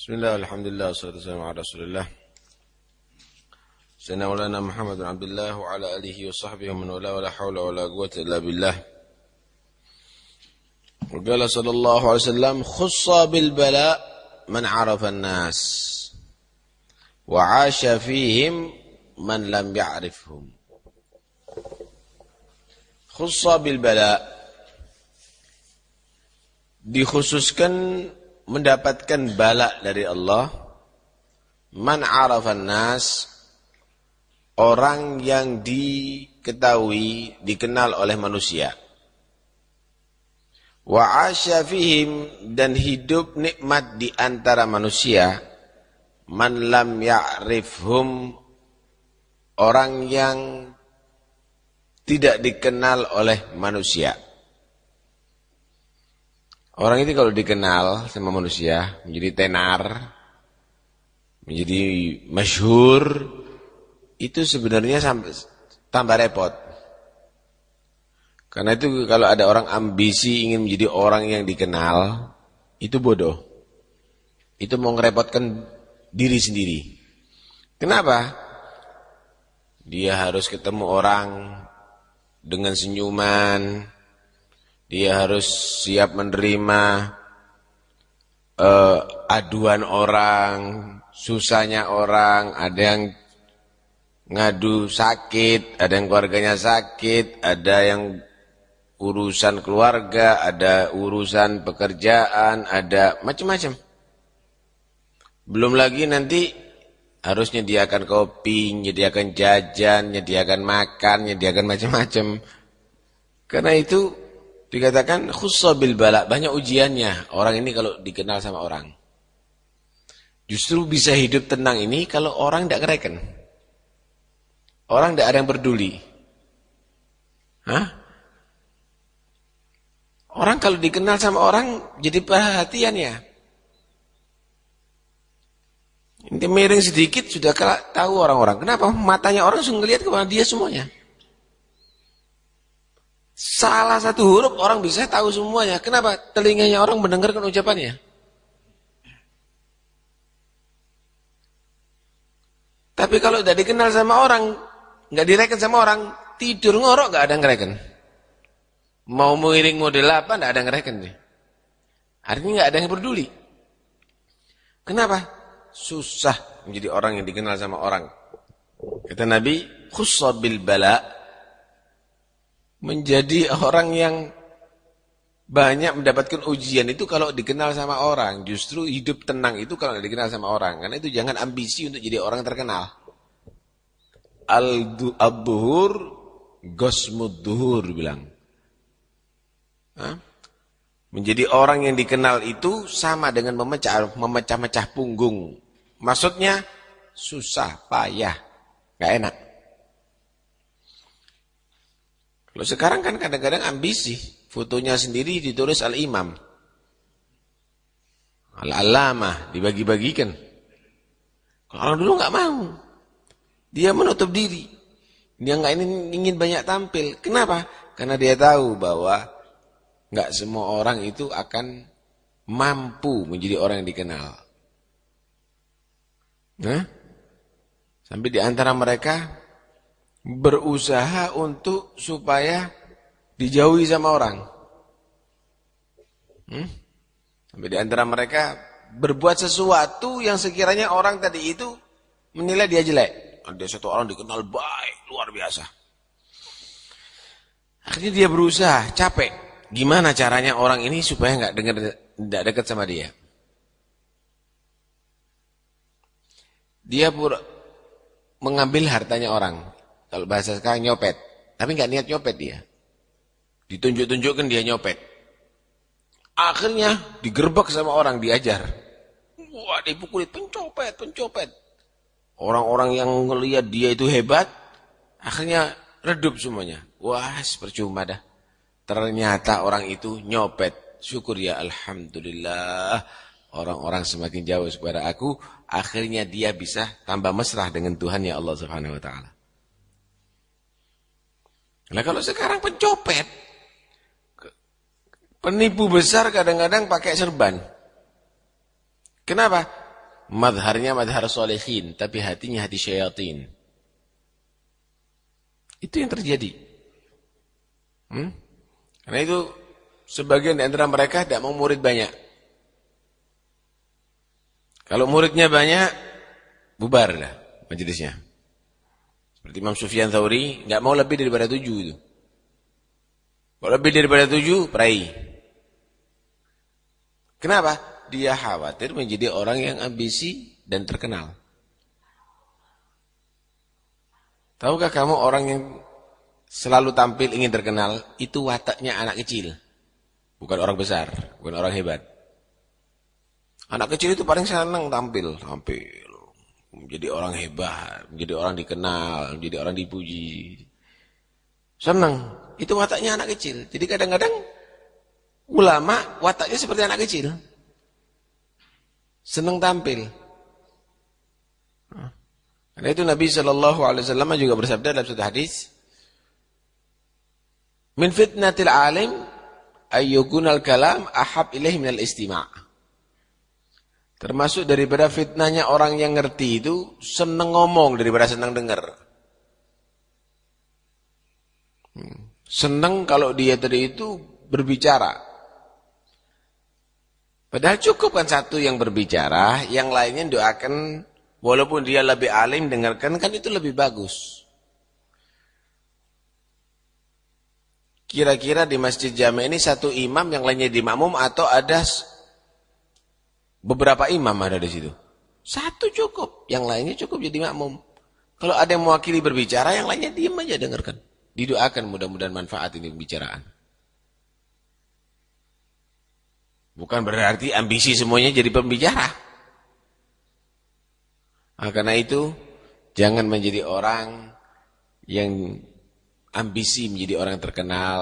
بسم الله الحمد لله والصلاة والسلام على رسول الله. سيدنا مولانا محمد بن عبد الله وعلى آله وصحبه ومن والاه ولا حول ولا قوة إلا بالله. وقال صلى الله عليه وسلم خص بالبلاء من عرف الناس وعاش فيهم من لم يعرفهم. خص بالبلاء dikhususkan mendapatkan bala dari Allah. Man arafan nas orang yang diketahui dikenal oleh manusia. Wa fihim dan hidup nikmat di antara manusia. Man lam ya'rifhum orang yang tidak dikenal oleh manusia Orang ini kalau dikenal sama manusia menjadi tenar, menjadi masyhur, itu sebenarnya tambah repot. Karena itu kalau ada orang ambisi ingin menjadi orang yang dikenal, itu bodoh. Itu mau ngerepotkan diri sendiri. Kenapa? Dia harus ketemu orang dengan senyuman, dia harus siap menerima uh, aduan orang, susahnya orang, ada yang ngadu sakit, ada yang keluarganya sakit, ada yang urusan keluarga, ada urusan pekerjaan, ada macam-macam. Belum lagi nanti harus nyediakan kopi, nyediakan jajan, nyediakan makan, nyediakan macam-macam. Karena itu Dikatakan khusus bil bala, banyak ujiannya. Orang ini kalau dikenal sama orang. Justru bisa hidup tenang ini kalau orang tidak ngereken. Orang tidak ada yang peduli. Hah? Orang kalau dikenal sama orang jadi perhatian ya. Ini miring sedikit sudah tahu orang-orang. Kenapa? Matanya orang langsung ngelihat kepada dia semuanya. Salah satu huruf orang bisa tahu semuanya. Kenapa? Telinganya orang mendengarkan ucapannya. Tapi kalau tidak dikenal sama orang, nggak direken sama orang, tidur ngorok nggak ada yang ngereken. Mau mengiring model apa nggak ada yang ngereken nih. Artinya nggak ada yang peduli. Kenapa? Susah menjadi orang yang dikenal sama orang. Kata Nabi, khusabil bala' menjadi orang yang banyak mendapatkan ujian itu kalau dikenal sama orang. Justru hidup tenang itu kalau dikenal sama orang. Karena itu jangan ambisi untuk jadi orang terkenal. Al-duhur gosmudduhur bilang. Hah? Menjadi orang yang dikenal itu sama dengan memecah memecah-mecah punggung. Maksudnya susah, payah, gak enak. Kalau sekarang kan kadang-kadang ambisi. Fotonya sendiri ditulis al-imam. Al-alamah, dibagi-bagikan. Kalau orang dulu nggak mau. Dia menutup diri. Dia nggak ingin, banyak tampil. Kenapa? Karena dia tahu bahwa nggak semua orang itu akan mampu menjadi orang yang dikenal. Nah, sampai di antara mereka berusaha untuk supaya dijauhi sama orang. Hmm? Di antara mereka berbuat sesuatu yang sekiranya orang tadi itu menilai dia jelek. Ada satu orang dikenal baik, luar biasa. Akhirnya dia berusaha, capek. Gimana caranya orang ini supaya nggak dengar, tidak dekat sama dia? Dia pura mengambil hartanya orang. Kalau bahasa sekarang nyopet. Tapi nggak niat nyopet dia. Ditunjuk-tunjukkan dia nyopet. Akhirnya digerbek sama orang, diajar. Wah dipukuli, pencopet, pencopet. Orang-orang yang ngelihat dia itu hebat, akhirnya redup semuanya. Wah, percuma dah. Ternyata orang itu nyopet. Syukur ya Alhamdulillah. Orang-orang semakin jauh kepada aku. Akhirnya dia bisa tambah mesra dengan Tuhan ya Allah subhanahu wa ta'ala. Nah kalau sekarang pencopet, penipu besar kadang-kadang pakai serban. Kenapa? madharnya madhar solehin, tapi hatinya hati syayatin. Itu yang terjadi. Hmm? Karena itu sebagian di antara mereka tidak mau murid banyak. Kalau muridnya banyak, bubar dah majelisnya. Seperti Imam Sufyan Thawri, nggak mau lebih daripada tujuh itu. Kalau lebih daripada tujuh, perai. Kenapa? Dia khawatir menjadi orang yang ambisi dan terkenal. Tahukah kamu orang yang selalu tampil ingin terkenal, itu wataknya anak kecil. Bukan orang besar, bukan orang hebat. Anak kecil itu paling senang tampil, tampil. Menjadi orang hebat, menjadi orang dikenal, menjadi orang dipuji. Senang. Itu wataknya anak kecil. Jadi kadang-kadang ulama wataknya seperti anak kecil. Senang tampil. Karena itu Nabi Shallallahu Alaihi Wasallam juga bersabda dalam satu hadis, "Min fitnatil alim ayyukunal kalam ahab ilaih minal istima'." Termasuk daripada fitnahnya orang yang ngerti itu seneng ngomong daripada seneng dengar. Hmm. Seneng kalau dia tadi itu berbicara. Padahal cukup kan satu yang berbicara, yang lainnya doakan walaupun dia lebih alim dengarkan kan itu lebih bagus. Kira-kira di Masjid Jami ini satu imam yang lainnya di makmum atau ada Beberapa imam ada di situ. Satu cukup, yang lainnya cukup jadi makmum. Kalau ada yang mewakili berbicara, yang lainnya diam aja dengarkan. Didoakan mudah-mudahan manfaat ini pembicaraan. Bukan berarti ambisi semuanya jadi pembicara. Nah, karena itu, jangan menjadi orang yang ambisi menjadi orang terkenal,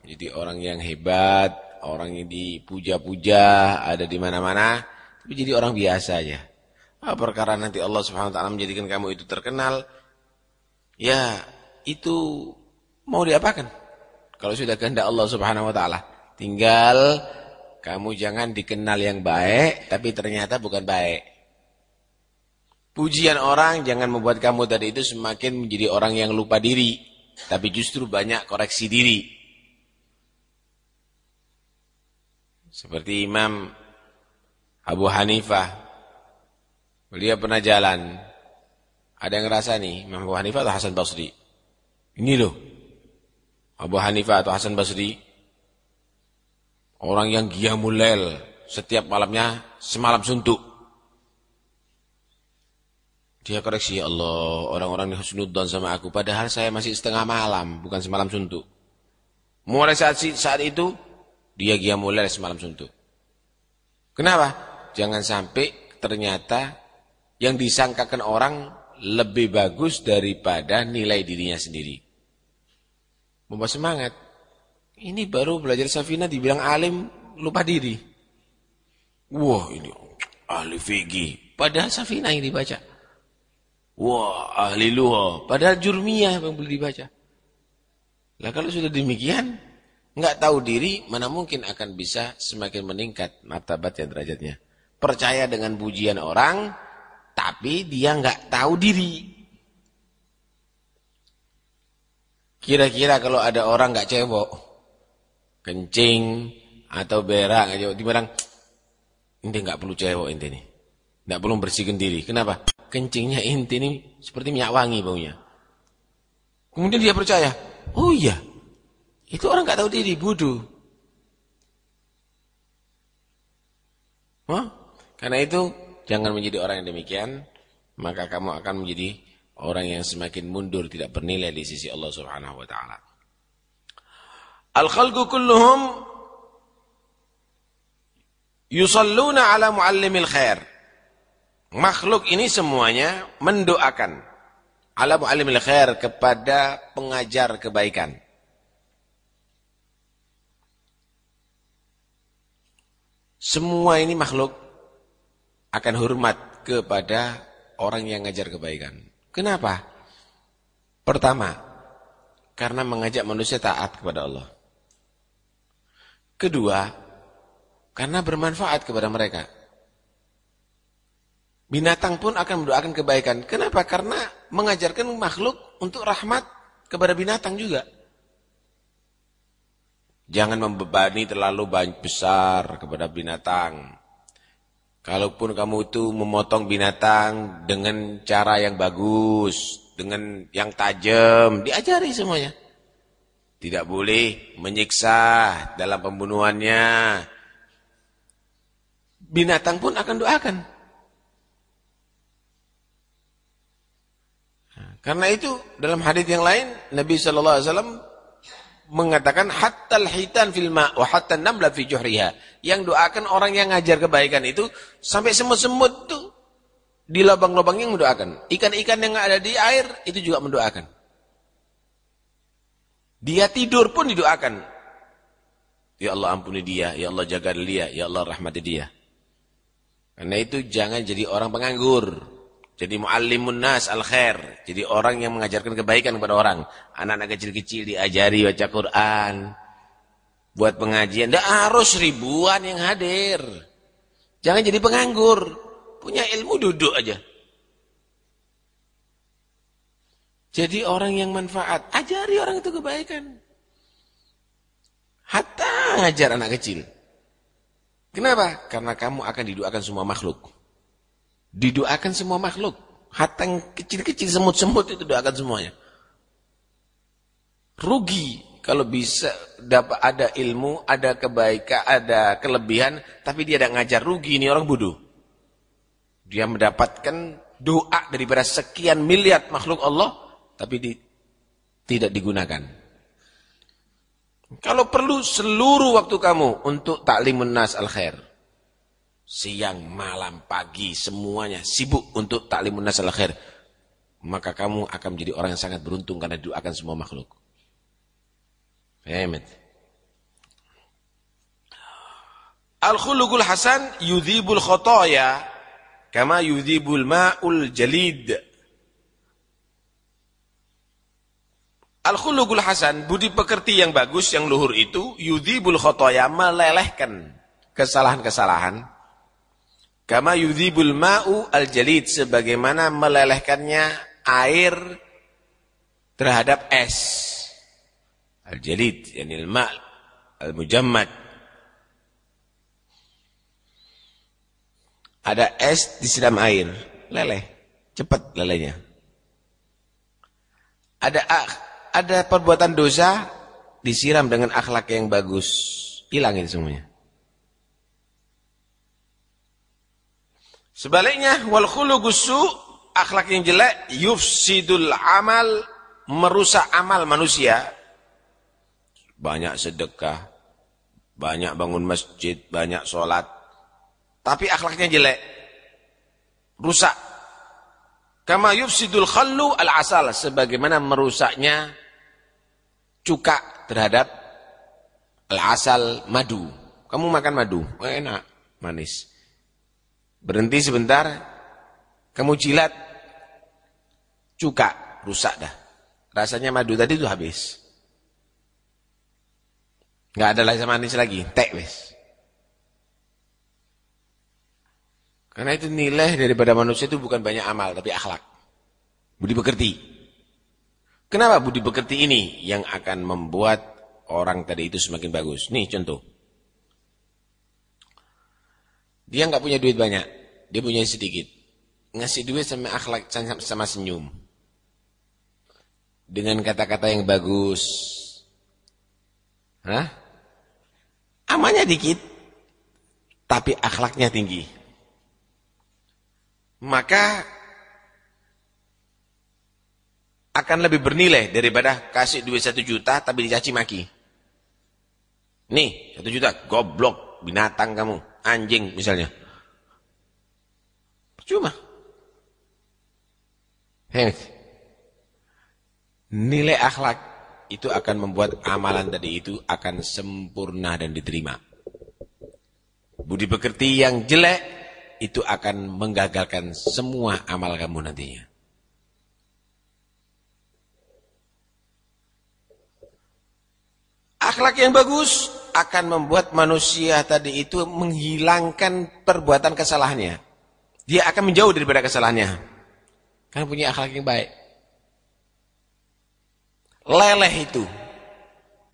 menjadi orang yang hebat, orang yang dipuja-puja, ada di mana-mana. Tapi jadi orang biasa aja. Ah, perkara nanti Allah Subhanahu wa taala menjadikan kamu itu terkenal, ya itu mau diapakan? Kalau sudah kehendak Allah Subhanahu wa taala. Tinggal kamu jangan dikenal yang baik tapi ternyata bukan baik. Pujian orang jangan membuat kamu tadi itu semakin menjadi orang yang lupa diri, tapi justru banyak koreksi diri. Seperti Imam Abu Hanifah. Beliau pernah jalan. Ada yang ngerasa nih, Imam Abu Hanifah atau Hasan Basri? Ini loh. Abu Hanifah atau Hasan Basri. Orang yang giamulel. Setiap malamnya semalam suntuk. Dia koreksi, ya Allah, orang-orang ini husnudzon sama aku. Padahal saya masih setengah malam, bukan semalam suntuk. Mulai saat, saat itu, dia giamulel semalam suntuk. Kenapa? Jangan sampai ternyata yang disangkakan orang lebih bagus daripada nilai dirinya sendiri. Membawa semangat. Ini baru belajar Safina dibilang alim lupa diri. Wah ini ahli fikih. Padahal Safina yang dibaca. Wah ahli luha. Padahal jurmiyah yang boleh dibaca. Lah kalau sudah demikian, nggak tahu diri, mana mungkin akan bisa semakin meningkat martabat dan derajatnya percaya dengan pujian orang, tapi dia nggak tahu diri. Kira-kira kalau ada orang nggak cewek, kencing atau berak aja, dibilang, ini nggak perlu cewek inti nih, nggak perlu bersihkan diri. Kenapa? Kencingnya inti nih seperti minyak wangi baunya. Kemudian dia percaya, oh iya, itu orang nggak tahu diri, bodoh. Hah? Karena itu jangan menjadi orang yang demikian, maka kamu akan menjadi orang yang semakin mundur tidak bernilai di sisi Allah Subhanahu wa taala. Al-khalqu kulluhum yusalluna ala muallimil khair. Makhluk ini semuanya mendoakan ala muallimil khair kepada pengajar kebaikan. Semua ini makhluk akan hormat kepada orang yang ngajar kebaikan. Kenapa? Pertama, karena mengajak manusia taat kepada Allah. Kedua, karena bermanfaat kepada mereka. Binatang pun akan mendoakan kebaikan. Kenapa? Karena mengajarkan makhluk untuk rahmat kepada binatang juga. Jangan membebani terlalu besar kepada binatang. Kalaupun kamu itu memotong binatang dengan cara yang bagus, dengan yang tajam, diajari semuanya. Tidak boleh menyiksa dalam pembunuhannya. Binatang pun akan doakan. Karena itu dalam hadis yang lain Nabi sallallahu alaihi wasallam mengatakan hatta hitan fil ma wa hatta namla fi juhriha. Yang doakan orang yang ngajar kebaikan itu sampai semut-semut tuh di lubang-lubangnya mendoakan. Ikan-ikan yang ada di air itu juga mendoakan. Dia tidur pun didoakan. Ya Allah ampuni dia, ya Allah jaga dia, ya Allah rahmati dia. Karena itu jangan jadi orang penganggur. Jadi muallimun nas al khair. Jadi orang yang mengajarkan kebaikan kepada orang. Anak-anak kecil-kecil diajari baca Quran. Buat pengajian. Tidak harus ribuan yang hadir. Jangan jadi penganggur. Punya ilmu duduk aja. Jadi orang yang manfaat. Ajari orang itu kebaikan. Hatta ngajar anak kecil. Kenapa? Karena kamu akan didoakan semua makhluk. Didoakan semua makhluk. Hatta kecil-kecil semut-semut itu doakan semuanya. Rugi kalau bisa dapat ada ilmu, ada kebaikan, ada kelebihan, tapi dia tidak ngajar rugi ini orang bodoh. Dia mendapatkan doa daripada sekian miliar makhluk Allah, tapi di, tidak digunakan. Kalau perlu seluruh waktu kamu untuk taklimun nas al khair siang, malam, pagi, semuanya sibuk untuk taklimun nasal khair, maka kamu akan menjadi orang yang sangat beruntung karena didoakan semua makhluk. Amin. Al-khuluqul hasan yudhibul khotoya kama yudhibul ma'ul jalid. Al-khuluqul hasan, budi pekerti yang bagus, yang luhur itu, yudhibul khotoya, melelehkan kesalahan-kesalahan. Kama yudhibul ma'u al-jalid sebagaimana melelehkannya air terhadap es. Yani al-ma' al-mujammad. Ada es disiram air, leleh, cepat lelehnya. Ada ada perbuatan dosa disiram dengan akhlak yang bagus, hilangin semuanya. Sebaliknya wal khuluqus akhlak yang jelek yufsidul amal merusak amal manusia. Banyak sedekah, banyak bangun masjid, banyak sholat. Tapi akhlaknya jelek. Rusak. Kama yufsidul khallu al-asal. Sebagaimana merusaknya cuka terhadap al-asal madu. Kamu makan madu, oh, enak, manis. Berhenti sebentar, kamu jilat, cuka, rusak dah. Rasanya madu tadi itu habis. Nggak ada rasa manis lagi, tek wis. Karena itu nilai daripada manusia itu bukan banyak amal, tapi akhlak. Budi bekerti. Kenapa budi bekerti ini yang akan membuat orang tadi itu semakin bagus? Nih contoh. Dia nggak punya duit banyak, dia punya sedikit. Ngasih duit sama akhlak sama senyum. Dengan kata-kata yang bagus. Hah? Amalnya dikit, tapi akhlaknya tinggi. Maka akan lebih bernilai daripada kasih duit satu juta tapi dicaci maki. Nih, satu juta, goblok, binatang kamu anjing misalnya. Percuma. Hei. Nilai akhlak itu akan membuat amalan tadi itu akan sempurna dan diterima. Budi pekerti yang jelek itu akan menggagalkan semua amal kamu nantinya. Akhlak yang bagus akan membuat manusia tadi itu menghilangkan perbuatan kesalahannya. dia akan menjauh daripada kesalahannya. Karena punya akhlak yang baik. Leleh itu.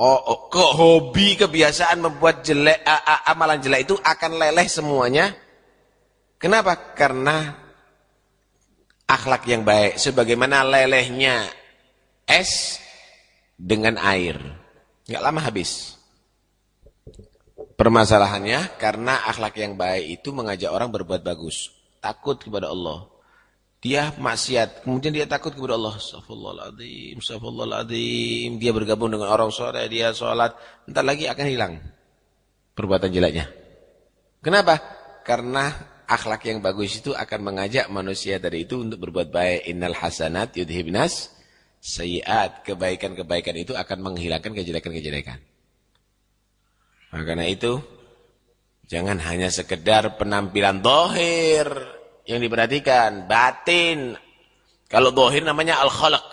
Oh, oh ke hobi kebiasaan membuat jelek a, a, amalan jelek itu akan leleh semuanya. Kenapa? Karena akhlak yang baik sebagaimana lelehnya es dengan air. Enggak lama habis. Permasalahannya karena akhlak yang baik itu mengajak orang berbuat bagus. Takut kepada Allah. Dia maksiat, kemudian dia takut kepada Allah. Astagfirullahaladzim, astagfirullahaladzim. Dia bergabung dengan orang sore, dia sholat. Entar lagi akan hilang perbuatan jeleknya. Kenapa? Karena akhlak yang bagus itu akan mengajak manusia dari itu untuk berbuat baik. Innal hasanat yudhibnas sayiat. Kebaikan-kebaikan itu akan menghilangkan kejelekan-kejelekan. Nah, karena itu jangan hanya sekedar penampilan dohir yang diperhatikan, batin. Kalau dohir namanya al-khalq.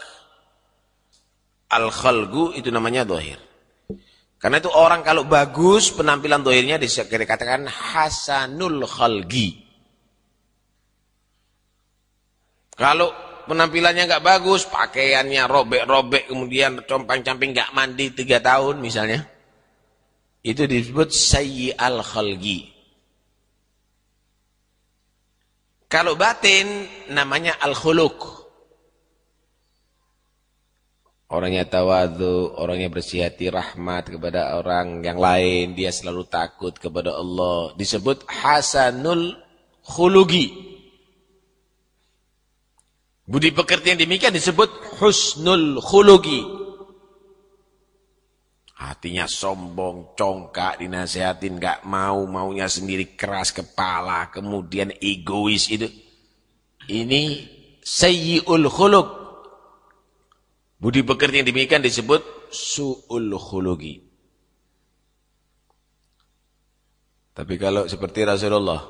Al-khalgu itu namanya dohir. Karena itu orang kalau bagus penampilan dohirnya dikatakan hasanul khalgi. Kalau penampilannya nggak bagus, pakaiannya robek-robek, kemudian compang-camping nggak mandi tiga tahun misalnya itu disebut sayyi al-khalgi. Kalau batin namanya al-khuluq. Orangnya tawadu, orangnya bersih hati rahmat kepada orang yang lain, dia selalu takut kepada Allah. Disebut hasanul khulugi. Budi pekerti yang demikian disebut husnul khulugi. Hatinya sombong, congkak, dinasehatin, gak mau, maunya sendiri keras kepala, kemudian egois itu. Ini sayyi'ul khuluk. Budi pekerti yang demikian disebut su'ul khulugi. Tapi kalau seperti Rasulullah,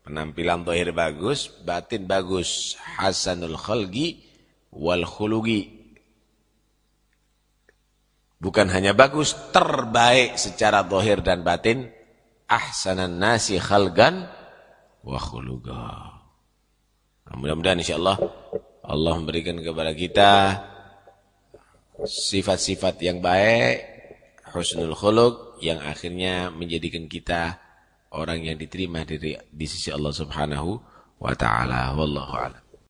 penampilan tohir bagus, batin bagus, hasanul khalgi wal khulugi Bukan hanya bagus, terbaik secara zahir dan batin. Ahsanan nasi khalgan wa khuluga. Nah, Mudah-mudahan insyaAllah Allah memberikan kepada kita sifat-sifat yang baik, husnul khuluk, yang akhirnya menjadikan kita orang yang diterima di, di sisi Allah subhanahu wa ta'ala. Wallahu a'lam.